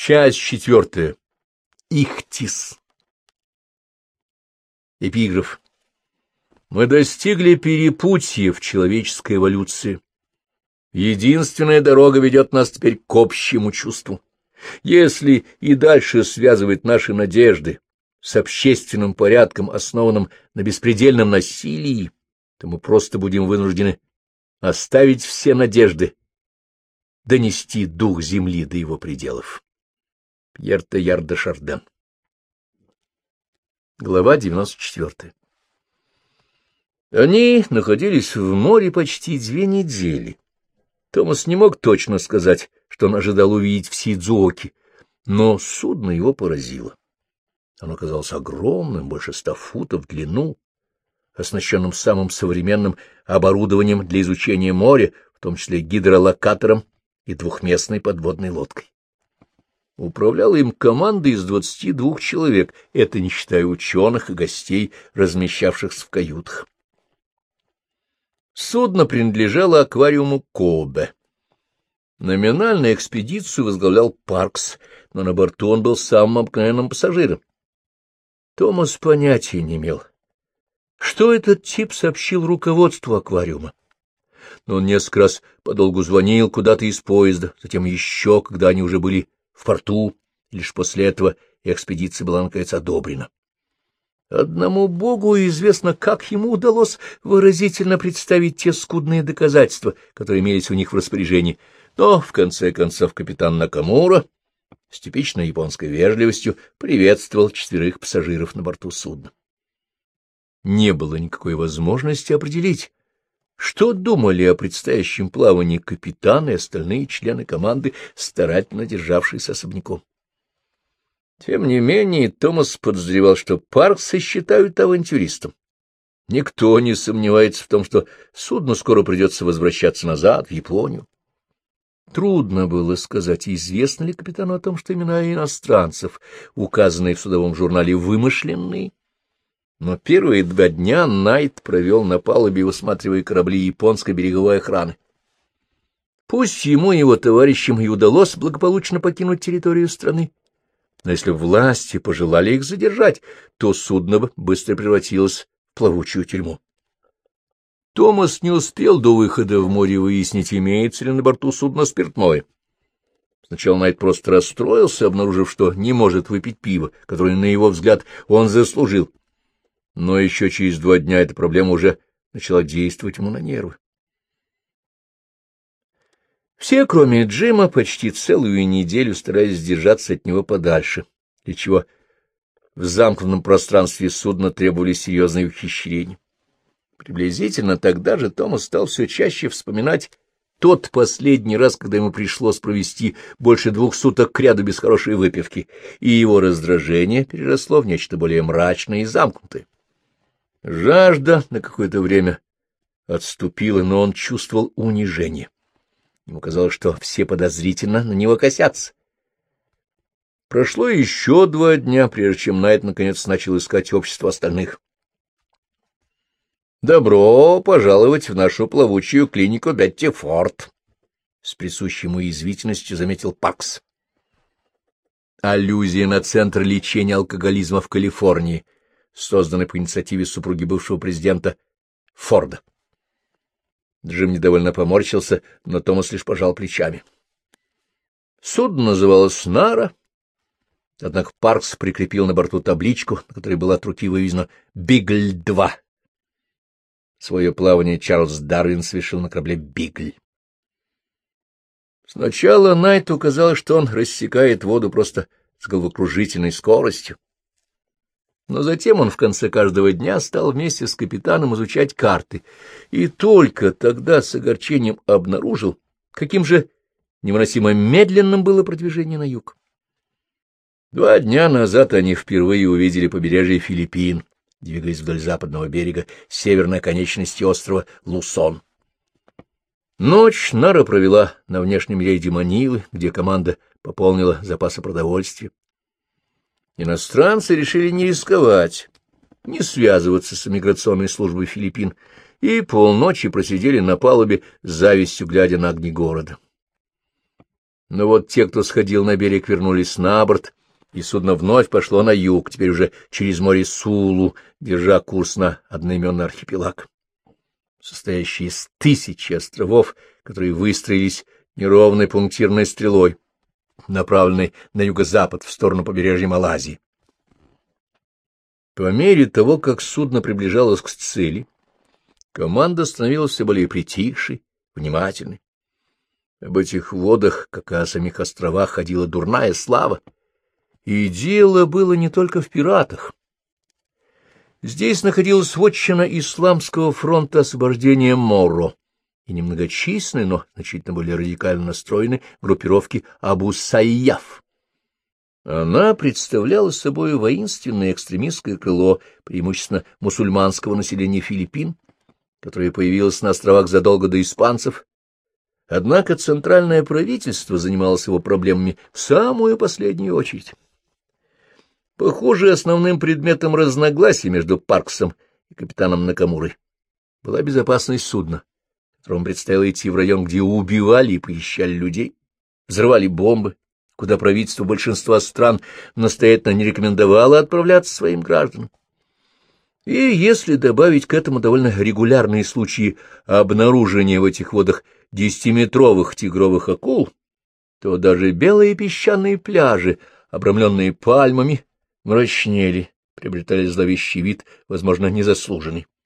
Часть четвертая. Ихтис. Эпиграф. Мы достигли перепутья в человеческой эволюции. Единственная дорога ведет нас теперь к общему чувству. Если и дальше связывать наши надежды с общественным порядком, основанным на беспредельном насилии, то мы просто будем вынуждены оставить все надежды, донести дух земли до его пределов. Пьер Теяр де Шарден Глава 94 Они находились в море почти две недели. Томас не мог точно сказать, что он ожидал увидеть в Сидзуоке, но судно его поразило. Оно казалось огромным, больше ста футов в длину, оснащенным самым современным оборудованием для изучения моря, в том числе гидролокатором и двухместной подводной лодкой. Управляла им команда из двадцати двух человек, это не считая ученых и гостей, размещавшихся в каютах. Судно принадлежало аквариуму Кобе. Номинально экспедицию возглавлял Паркс, но на борту он был самым обыкновенным пассажиром. Томас понятия не имел, что этот тип сообщил руководству аквариума. Но он несколько раз подолгу звонил куда-то из поезда, затем еще, когда они уже были в порту, лишь после этого экспедиция была, наконец, одобрена. Одному Богу известно, как ему удалось выразительно представить те скудные доказательства, которые имелись у них в распоряжении, но, в конце концов, капитан Накамура с типичной японской вежливостью приветствовал четверых пассажиров на борту судна. Не было никакой возможности определить, что думали о предстоящем плавании капитан и остальные члены команды, старательно державшиеся особняком. Тем не менее, Томас подозревал, что Паркса считают авантюристом. Никто не сомневается в том, что судно скоро придется возвращаться назад, в Японию. Трудно было сказать, известно ли капитану о том, что имена иностранцев, указанные в судовом журнале, вымышленные. Но первые два дня Найт провел на палубе, высматривая корабли японской береговой охраны. Пусть ему и его товарищам и удалось благополучно покинуть территорию страны, но если власти пожелали их задержать, то судно быстро превратилось в плавучую тюрьму. Томас не успел до выхода в море выяснить, имеется ли на борту судна спиртное. Сначала Найт просто расстроился, обнаружив, что не может выпить пиво, которое, на его взгляд, он заслужил. Но еще через два дня эта проблема уже начала действовать ему на нервы. Все, кроме Джима, почти целую неделю старались держаться от него подальше, для чего в замкнутом пространстве судна требовали серьезные ухищрения. Приблизительно тогда же Томас стал все чаще вспоминать тот последний раз, когда ему пришлось провести больше двух суток кряду без хорошей выпивки, и его раздражение переросло в нечто более мрачное и замкнутое. Жажда на какое-то время отступила, но он чувствовал унижение. Ему казалось, что все подозрительно на него косятся. Прошло еще два дня, прежде чем Найт наконец начал искать общество остальных. Добро пожаловать в нашу плавучую клинику Бетти Форд, — с присущей ему язвительностью заметил Пакс. Аллюзия на Центр лечения алкоголизма в Калифорнии, созданный по инициативе супруги бывшего президента Форда. Джим недовольно поморщился, но Томас лишь пожал плечами. Судно называлось «Нара», однако Паркс прикрепил на борту табличку, на которой была от руки вывезена «Бигль-2». Свое плавание Чарльз Дарвин совершил на корабле «Бигль». Сначала Найту казалось, что он рассекает воду просто с головокружительной скоростью. Но затем он в конце каждого дня стал вместе с капитаном изучать карты, и только тогда с огорчением обнаружил, каким же невыносимо медленным было продвижение на юг. Два дня назад они впервые увидели побережье Филиппин, двигаясь вдоль западного берега северной конечности острова Лусон. Ночь Нара провела на внешнем рейде Манилы, где команда пополнила запасы продовольствия. Иностранцы решили не рисковать, не связываться с миграционной службой Филиппин, и полночи просидели на палубе с завистью, глядя на огни города. Но вот те, кто сходил на берег, вернулись на борт, и судно вновь пошло на юг, теперь уже через море Сулу, держа курс на одноименный архипелаг, состоящий из тысячи островов, которые выстроились неровной пунктирной стрелой, направленной на юго-запад в сторону побережья Малайзии. По мере того, как судно приближалось к цели, команда становилась все более притихшей, внимательной. Об этих водах, как и о самих островах, ходила дурная слава. И дело было не только в пиратах. Здесь находилась вотчина Исламского фронта освобождения Моро и немногочисленные, но значительно более радикально настроенные группировки Абу-Сайяф. Она представляла собой воинственное экстремистское крыло, преимущественно мусульманского населения Филиппин, которое появилось на островах задолго до испанцев Однако центральное правительство занималось его проблемами в самую последнюю очередь. Похоже, основным предметом разногласий между Парксом и капитаном Накамурой была безопасность судна, которому предстояло идти в район, где убивали и похищали людей, взрывали бомбы, куда правительство большинства стран настоятельно не рекомендовало отправляться своим гражданам. И если добавить к этому довольно регулярные случаи обнаружения в этих водах десятиметровых тигровых акул, то даже белые песчаные пляжи, обрамленные пальмами, мрачнели, приобретали зловещий вид, возможно, незаслуженный. —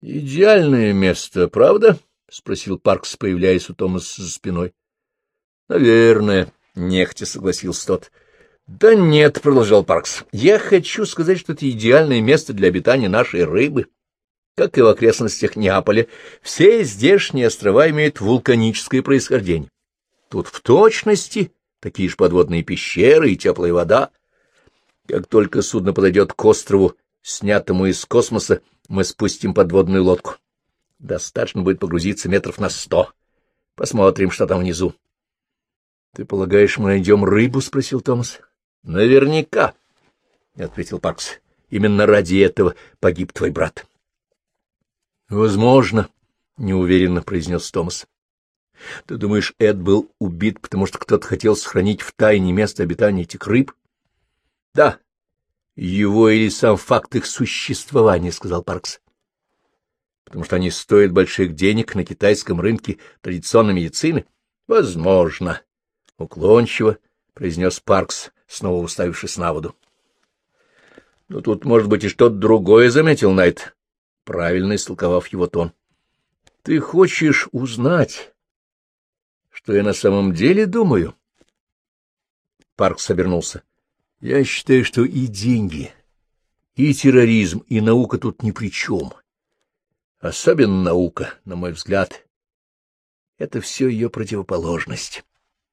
Идеальное место, правда? — спросил Паркс, появляясь у Томаса за спиной. — Наверное, — нехотя согласился тот. — Да нет, — продолжал Паркс, — я хочу сказать, что это идеальное место для обитания нашей рыбы. — как и в окрестностях Неаполя, все здешние острова имеют вулканическое происхождение. Тут в точности такие же подводные пещеры и теплая вода. Как только судно подойдет к острову, снятому из космоса, мы спустим подводную лодку. Достаточно будет погрузиться метров на сто. Посмотрим, что там внизу. — Ты полагаешь, мы найдем рыбу? — спросил Томас. — Наверняка, — ответил Паркс. — Именно ради этого погиб твой брат. — Возможно, — неуверенно произнес Томас. — Ты думаешь, Эд был убит, потому что кто-то хотел сохранить в тайне место обитания этих рыб? — Да. Его или сам факт их существования, — сказал Паркс. — Потому что они стоят больших денег на китайском рынке традиционной медицины? — Возможно. Уклончиво, — произнес Паркс, снова уставившись на воду. — Но тут, может быть, и что-то другое, — заметил Найт правильно истолковав его тон. — Ты хочешь узнать, что я на самом деле думаю? Паркс обернулся. — Я считаю, что и деньги, и терроризм, и наука тут ни при чем. Особенно наука, на мой взгляд. Это все ее противоположность.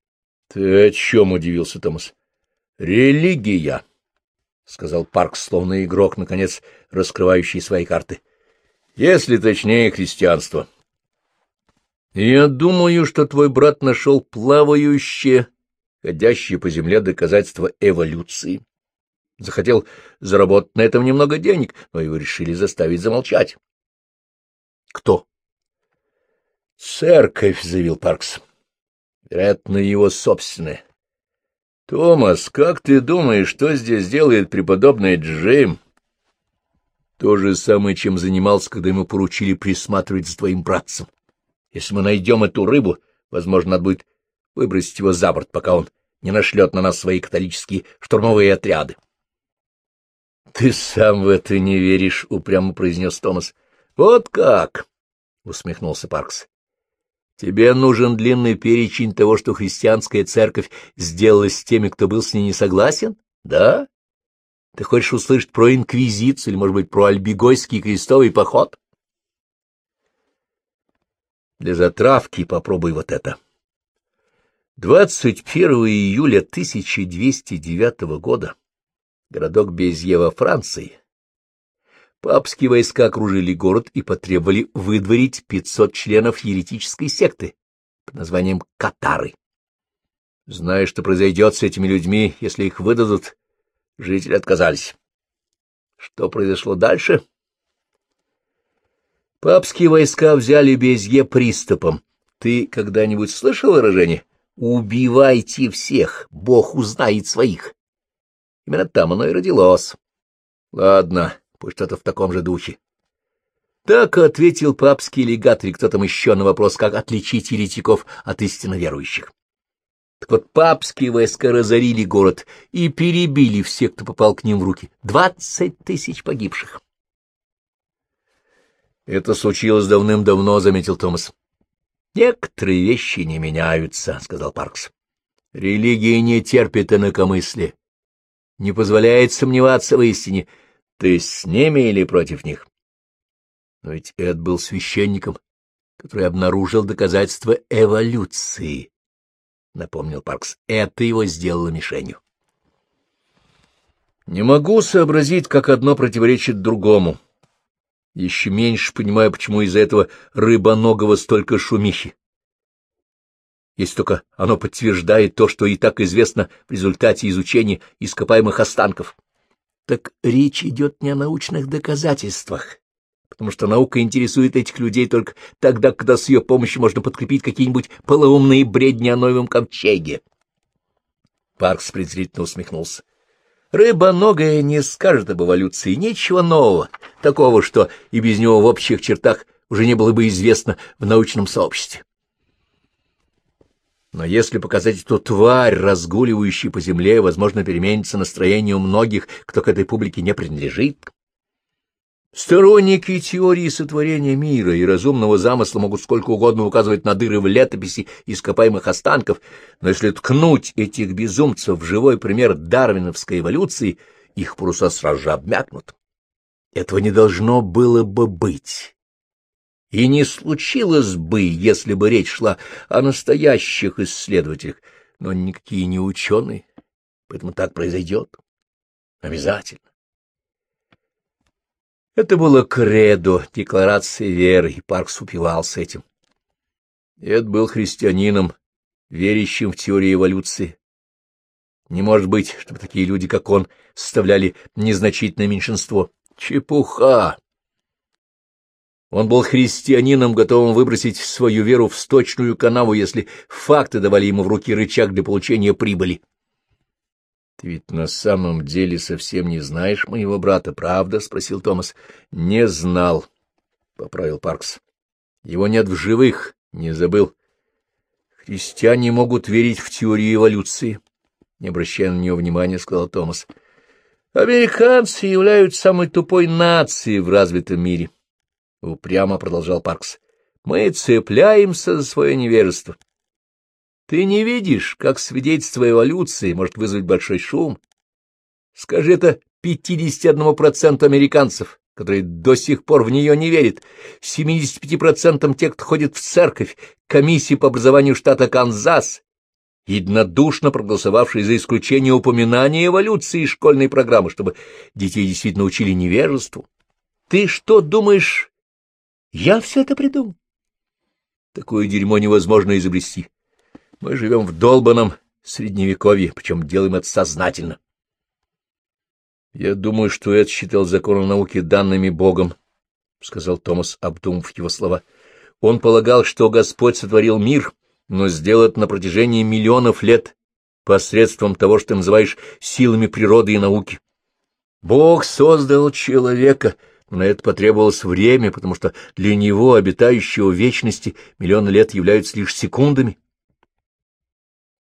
— Ты о чем удивился, Томас? — Религия, — сказал Паркс, словно игрок, наконец, раскрывающий свои карты. — если точнее, христианство. Я думаю, что твой брат нашел плавающее, ходящее по земле доказательство эволюции. Захотел заработать на этом немного денег, но его решили заставить замолчать. Кто? Церковь, — заявил Паркс. Вероятно, его собственная. Томас, как ты думаешь, что здесь делает преподобный Джейм? То же самое, чем занимался, когда ему поручили присматривать за твоим братцем. Если мы найдем эту рыбу, возможно, надо будет выбросить его за борт, пока он не нашлет на нас свои католические штурмовые отряды. — Ты сам в это не веришь, — упрямо произнес Томас. — Вот как! — усмехнулся Паркс. — Тебе нужен длинный перечень того, что христианская церковь сделала с теми, кто был с ней не согласен? Да? Ты хочешь услышать про инквизицию или, может быть, про альбигойский крестовый поход? Для затравки попробуй вот это. 21 июля 1209 года городок Безье во Франции. Папские войска окружили город и потребовали выдворить 500 членов еретической секты под названием Катары. Зная, что произойдет с этими людьми, если их выдадут, Жители отказались. Что произошло дальше? Папские войска взяли Безье приступом. Ты когда-нибудь слышал выражение «Убивайте всех, Бог узнает своих». Именно там оно и родилось. Ладно, пусть это в таком же духе. Так ответил папский легат или кто там еще на вопрос, как отличить еретиков от истинно верующих. Так вот, папские войска разорили город и перебили всех, кто попал к ним в руки. Двадцать тысяч погибших. Это случилось давным-давно, — заметил Томас. — Некоторые вещи не меняются, — сказал Паркс. Религия не терпит инакомыслия, не позволяет сомневаться в истине. Ты с ними или против них? Но ведь Эд был священником, который обнаружил доказательства эволюции, — напомнил Паркс. Это его сделало мишенью. Не могу сообразить, как одно противоречит другому. Еще меньше понимаю, почему из-за этого рыбоногого столько шумихи. Если только оно подтверждает то, что и так известно в результате изучения ископаемых останков. Так речь идет не о научных доказательствах, потому что наука интересует этих людей только тогда, когда с ее помощью можно подкрепить какие-нибудь полоумные бредни о новом ковчеге. Паркс презрительно усмехнулся. Рыба-ногая не скажет об эволюции ничего нового, такого, что и без него в общих чертах уже не было бы известно в научном сообществе. Но если показать эту тварь, разгуливающую по земле, возможно, переменится настроение у многих, кто к этой публике не принадлежит. Сторонники теории сотворения мира и разумного замысла могут сколько угодно указывать на дыры в летописи ископаемых останков, но если ткнуть этих безумцев в живой пример дарвиновской эволюции, их паруса сразу же обмякнут. Этого не должно было бы быть. И не случилось бы, если бы речь шла о настоящих исследователях, но никакие не ученые, поэтому так произойдет. Обязательно. Это было кредо, декларация веры, и Паркс упивался этим. Эд был христианином, верящим в теорию эволюции. Не может быть, чтобы такие люди, как он, составляли незначительное меньшинство. Чепуха! Он был христианином, готовым выбросить свою веру в сточную канаву, если факты давали ему в руки рычаг для получения прибыли. — Ты ведь на самом деле совсем не знаешь моего брата, правда? — спросил Томас. — Не знал, — поправил Паркс. — Его нет в живых, не забыл. Христиане могут верить в теорию эволюции, — не обращая на нее внимания, — сказал Томас. — Американцы являются самой тупой нацией в развитом мире, — упрямо продолжал Паркс. — Мы цепляемся за свое невежество. — ты не видишь, как свидетельство эволюции может вызвать большой шум? Скажи это 51% американцев, которые до сих пор в нее не верят, 75% тех, кто ходит в церковь, комиссии по образованию штата Канзас, единодушно проголосовавшие за исключение упоминания эволюции школьной программы, чтобы детей действительно учили невежеству. Ты что думаешь, я все это придумал? Такое дерьмо невозможно изобрести. Мы живем в долбанном средневековье, причем делаем это сознательно. Я думаю, что Эд считал законы науки данными Богом, — сказал Томас, обдумав его слова. Он полагал, что Господь сотворил мир, но сделал это на протяжении миллионов лет посредством того, что ты называешь силами природы и науки. Бог создал человека, но на это потребовалось время, потому что для него, обитающего в вечности, миллионы лет являются лишь секундами.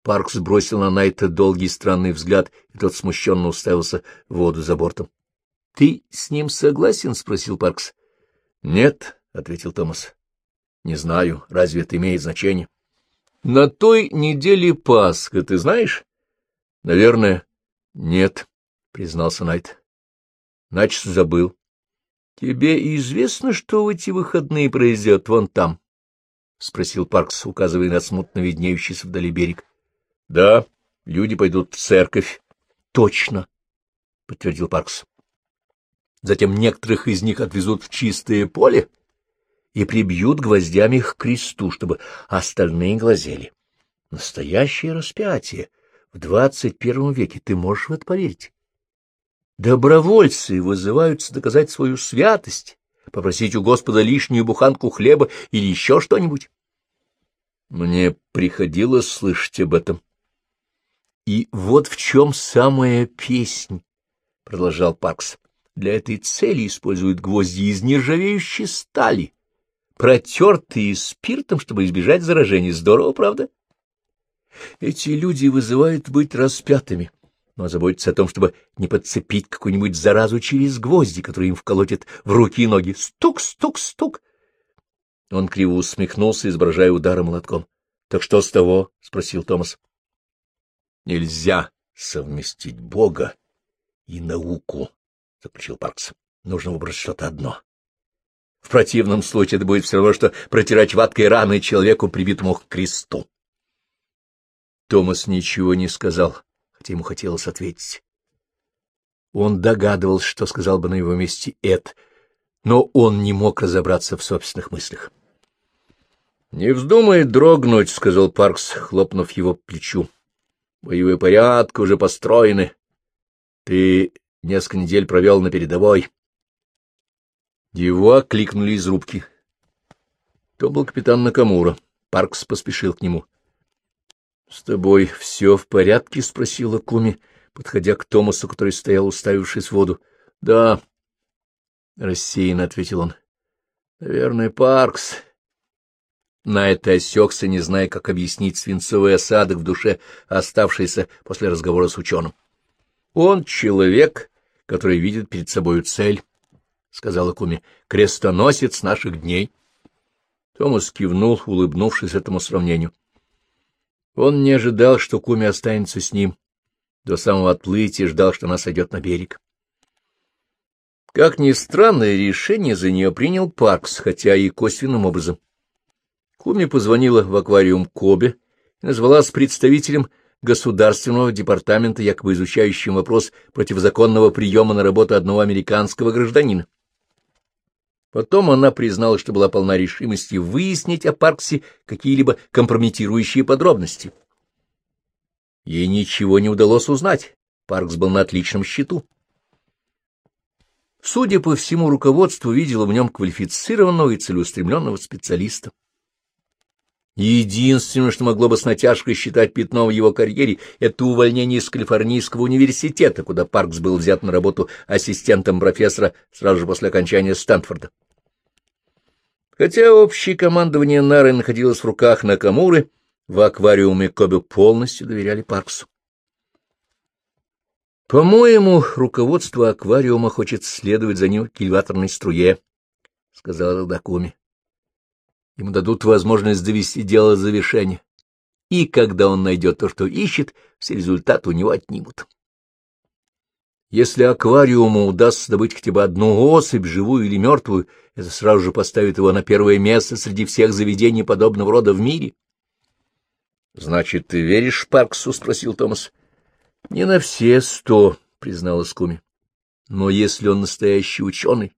Паркс бросил на Найта долгий странный взгляд, и тот смущенно уставился в воду за бортом. — Ты с ним согласен? — спросил Паркс. — Нет, — ответил Томас. — Не знаю, разве это имеет значение? — На той неделе Пасха, ты знаешь? — Наверное, нет, — признался Найт. — Значит, забыл. — Тебе известно, что в эти выходные произойдет вон там? — спросил Паркс, указывая на смутно виднеющийся вдали берег. —— Да, люди пойдут в церковь. — Точно, — подтвердил Паркс. Затем некоторых из них отвезут в чистое поле и прибьют гвоздями к кресту, чтобы остальные глазели. Настоящее распятие в двадцать первом веке, ты можешь в это поверить? Добровольцы вызываются доказать свою святость, попросить у Господа лишнюю буханку хлеба или еще что-нибудь. Мне приходилось слышать об этом. И вот в чем самая песнь, — продолжал Паркс. Для этой цели используют гвозди из нержавеющей стали, протертые спиртом, чтобы избежать заражения. Здорово, правда? Эти люди вызывают быть распятыми, но заботятся о том, чтобы не подцепить какую-нибудь заразу через гвозди, которые им вколотят в руки и ноги. Стук, стук, стук. Он криво усмехнулся, изображая удары молотком. — Так что с того? — спросил Томас. — Нельзя совместить Бога и науку, — заключил Паркс. — Нужно выбрать что-то одно. В противном случае это будет все равно, что протирать ваткой раны человеку, прибитому к кресту. Томас ничего не сказал, хотя ему хотелось ответить. Он догадывался, что сказал бы на его месте Эд, но он не мог разобраться в собственных мыслях. — Не вздумай дрогнуть, — сказал Паркс, хлопнув его плечу. — Боевые порядки уже построены. Ты несколько недель провел на передовой. Его окликнули из рубки. То был капитан Накамура. Паркс поспешил к нему. — С тобой все в порядке? — спросила Куми, подходя к Томасу, который стоял, уставившись в воду. — Да, — рассеянно ответил он. — Наверное, Паркс. На это осекся, не зная, как объяснить свинцовый осадок в душе, оставшийся после разговора с ученым. Он человек, который видит перед собой цель, — сказала Куми, — крестоносец наших дней. Томас кивнул, улыбнувшись этому сравнению. Он не ожидал, что Куми останется с ним. До самого отплытия ждал, что она сойдет на берег. Как ни странно, решение за нее принял Паркс, хотя и косвенным образом. Куми позвонила в аквариум Кобе и назвалась представителем Государственного департамента, якобы изучающим вопрос противозаконного приема на работу одного американского гражданина. Потом она признала, что была полна решимости выяснить о Парксе какие-либо компрометирующие подробности. Ей ничего не удалось узнать. Паркс был на отличном счету. Судя по всему, руководство видело в нем квалифицированного и целеустремленного специалиста. Единственное, что могло бы с натяжкой считать пятном в его карьере, это увольнение из Калифорнийского университета, куда Паркс был взят на работу ассистентом профессора сразу же после окончания Стэнфорда. Хотя общее командование Нары находилось в руках Накамуры, в аквариуме Коби полностью доверяли Парксу. «По-моему, руководство аквариума хочет следовать за ним к элеваторной струе», — сказала Дакуми. Ему дадут возможность довести дело до завершения. И когда он найдет то, что ищет, все результаты у него отнимут. Если аквариуму удастся добыть хотя бы одну особь, живую или мертвую, это сразу же поставит его на первое место среди всех заведений подобного рода в мире. — Значит, ты веришь Парксу? — спросил Томас. — Не на все сто, — признала Скуми. — Но если он настоящий ученый,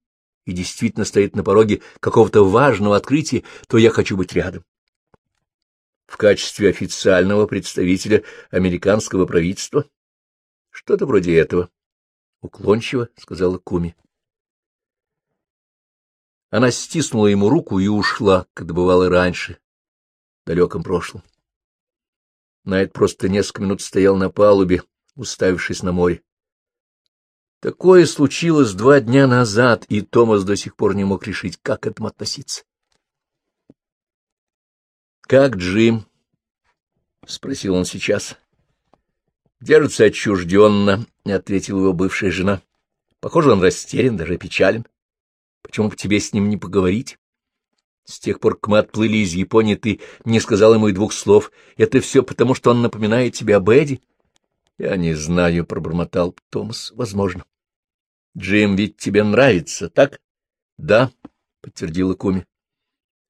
и действительно стоит на пороге какого-то важного открытия, то я хочу быть рядом. В качестве официального представителя американского правительства? Что-то вроде этого. Уклончиво, — сказала Куми. Она стиснула ему руку и ушла, как бывало раньше, в далеком прошлом. Найт просто несколько минут стоял на палубе, уставившись на море. Такое случилось два дня назад, и Томас до сих пор не мог решить, как к этому относиться. «Как Джим?» — спросил он сейчас. «Держится отчужденно», — ответила его бывшая жена. «Похоже, он растерян, даже печален. Почему бы тебе с ним не поговорить? С тех пор, как мы отплыли из Японии, ты не сказал ему и двух слов. Это все потому, что он напоминает тебе об Эдди?» — Я не знаю, — пробормотал Томас. — Возможно. — Джим ведь тебе нравится, так? — Да, — подтвердила Куми.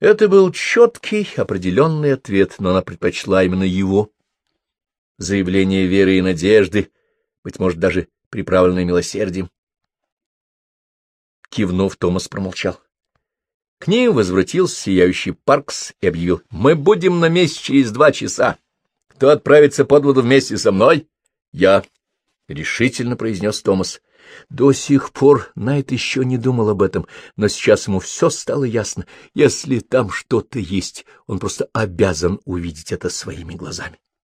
Это был четкий, определенный ответ, но она предпочла именно его. Заявление веры и надежды, быть может, даже приправленное милосердием. Кивнув, Томас промолчал. К ним возвратился сияющий Паркс и объявил, «Мы будем на месте через два часа. Кто отправится под воду вместе со мной?» — Я, — решительно произнес Томас. До сих пор Найт еще не думал об этом, но сейчас ему все стало ясно. Если там что-то есть, он просто обязан увидеть это своими глазами.